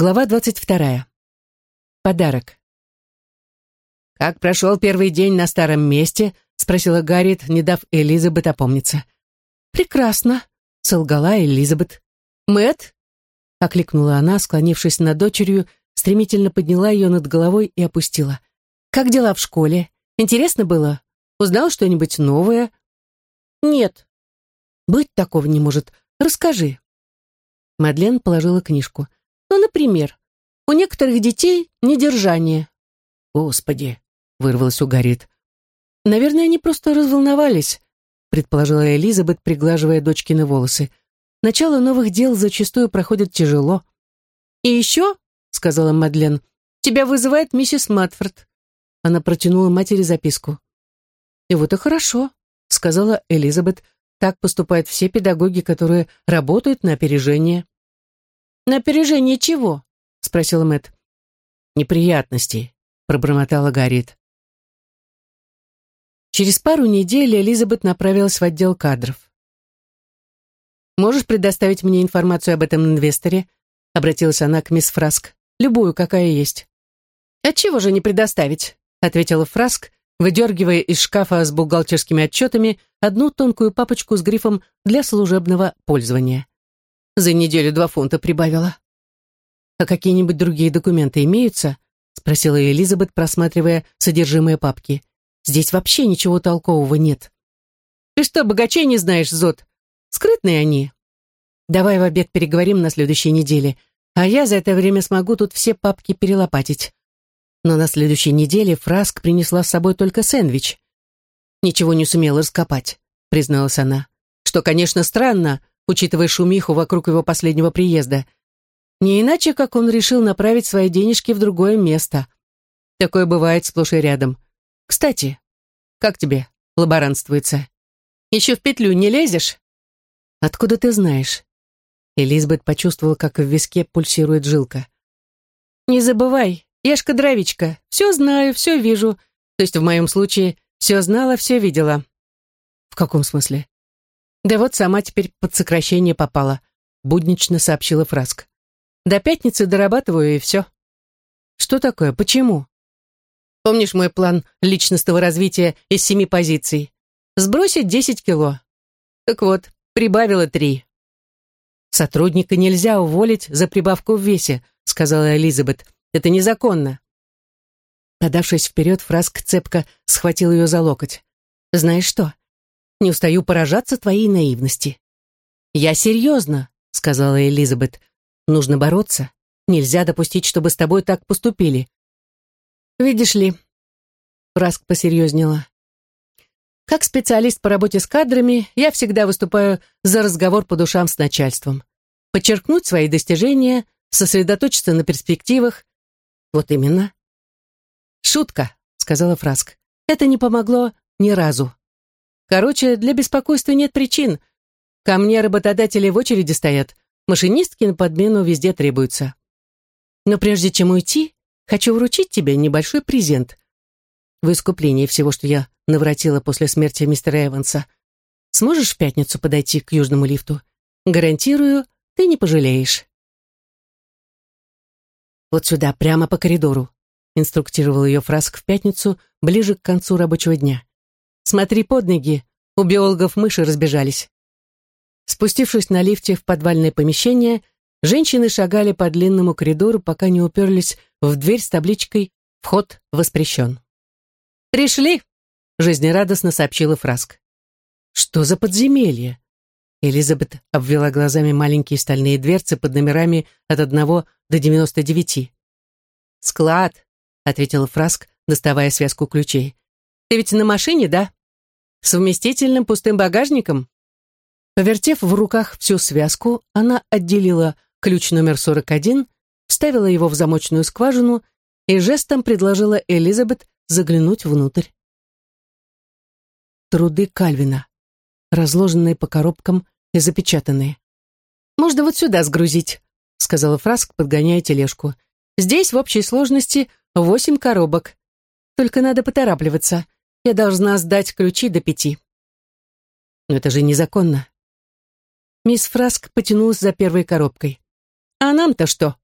Глава двадцать вторая. Подарок. «Как прошел первый день на старом месте?» — спросила Гарриет, не дав Элизабет опомниться. «Прекрасно», — солгала Элизабет. Мэт? окликнула она, склонившись над дочерью, стремительно подняла ее над головой и опустила. «Как дела в школе? Интересно было? Узнал что-нибудь новое?» «Нет». «Быть такого не может. Расскажи». Мадлен положила книжку. Ну, например, у некоторых детей недержание. Господи, вырвалось у Гарит. Наверное, они просто разволновались, предположила Элизабет, приглаживая дочкины волосы. Начало новых дел зачастую проходит тяжело. И еще, сказала Мадлен, тебя вызывает миссис Матфорд. Она протянула матери записку. И вот и хорошо, сказала Элизабет. Так поступают все педагоги, которые работают на опережение. «На опережение чего?» — спросила Мэт. «Неприятностей», — пробормотала Гарриет. Через пару недель Элизабет направилась в отдел кадров. «Можешь предоставить мне информацию об этом инвесторе?» — обратилась она к мисс Фраск. «Любую, какая есть». «Отчего же не предоставить?» — ответила Фраск, выдергивая из шкафа с бухгалтерскими отчетами одну тонкую папочку с грифом «для служебного пользования». За неделю два фунта прибавила. «А какие-нибудь другие документы имеются?» — спросила Элизабет, просматривая содержимое папки. «Здесь вообще ничего толкового нет». «Ты что, богачей не знаешь, Зод? Скрытные они. Давай в обед переговорим на следующей неделе, а я за это время смогу тут все папки перелопатить». Но на следующей неделе Фраск принесла с собой только сэндвич. «Ничего не сумела раскопать», — призналась она. «Что, конечно, странно, учитывая шумиху вокруг его последнего приезда. Не иначе, как он решил направить свои денежки в другое место. Такое бывает сплошь и рядом. Кстати, как тебе лаборантствуется? Еще в петлю не лезешь? Откуда ты знаешь? Элизабет почувствовала, как в виске пульсирует жилка. Не забывай, я ж кадровичка. Все знаю, все вижу. То есть в моем случае все знала, все видела. В каком смысле? Да вот сама теперь под сокращение попала, буднично сообщила Фраск. До пятницы дорабатываю и все. Что такое? Почему? Помнишь мой план личностного развития из семи позиций? Сбросить десять кило. Так вот, прибавила три. Сотрудника нельзя уволить за прибавку в весе, сказала Элизабет. Это незаконно. Подавшись вперед, Фраск цепко схватил ее за локоть. «Знаешь что? Не устаю поражаться твоей наивности. «Я серьезно», — сказала Элизабет. «Нужно бороться. Нельзя допустить, чтобы с тобой так поступили». «Видишь ли», — Раск посерьезнела, «как специалист по работе с кадрами я всегда выступаю за разговор по душам с начальством. Подчеркнуть свои достижения, сосредоточиться на перспективах. Вот именно». «Шутка», — сказала Фраск. «Это не помогло ни разу». Короче, для беспокойства нет причин. Ко мне работодатели в очереди стоят. Машинистки на подмену везде требуются. Но прежде чем уйти, хочу вручить тебе небольшой презент. В искупление всего, что я навратила после смерти мистера Эванса. Сможешь в пятницу подойти к южному лифту? Гарантирую, ты не пожалеешь. Вот сюда, прямо по коридору, инструктировал ее Фраск в пятницу, ближе к концу рабочего дня. Смотри под ноги, у биологов мыши разбежались. Спустившись на лифте в подвальное помещение, женщины шагали по длинному коридору, пока не уперлись в дверь с табличкой «Вход воспрещен». «Пришли!» — жизнерадостно сообщила Фраск. «Что за подземелье?» Элизабет обвела глазами маленькие стальные дверцы под номерами от одного до девяносто девяти. «Склад», — ответила Фраск, доставая связку ключей. Ты ведь на машине, да? С вместительным пустым багажником?» Повертев в руках всю связку, она отделила ключ номер 41, вставила его в замочную скважину и жестом предложила Элизабет заглянуть внутрь. Труды Кальвина, разложенные по коробкам и запечатанные. «Можно вот сюда сгрузить», — сказала Фраск, подгоняя тележку. «Здесь в общей сложности восемь коробок. Только надо поторапливаться. Я должна сдать ключи до пяти. Но это же незаконно. Мисс Фраск потянулась за первой коробкой. А нам-то что?